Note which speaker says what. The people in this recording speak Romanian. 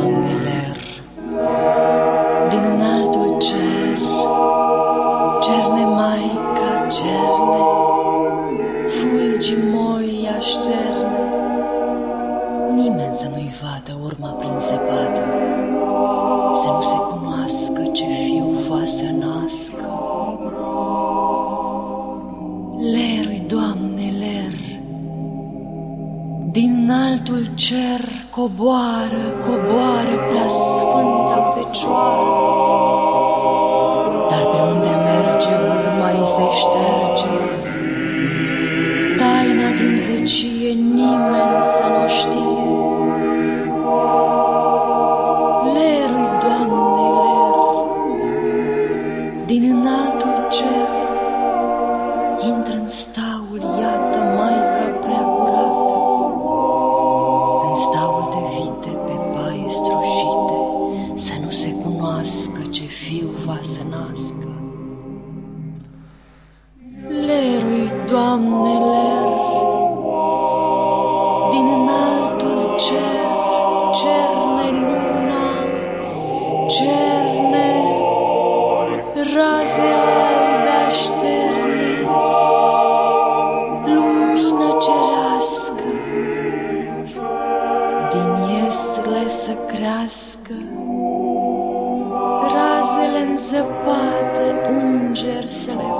Speaker 1: doamnelor, din înaltul cer, cerne mai ca cerne, fulgi moi așterne, nimeni să nu-i vadă urma prin zăpadă, să nu se cunoască ce fiu va să nască. Lerui, Doamne, înaltul cer coboară, coboară prea sfânta fecioară. Dar pe unde merge urma îi se șterge, taina din vecie nimeni să nu știe. Lerui, Doamne, ler, din înaltul cer, intră în staul, iată, Lerui, Doamne, ler, din înaltul cer, cerne luna, cerne raze albe așterne, lumină cerească, din iesle să crească, razele în zăpadă, înger să le vadă,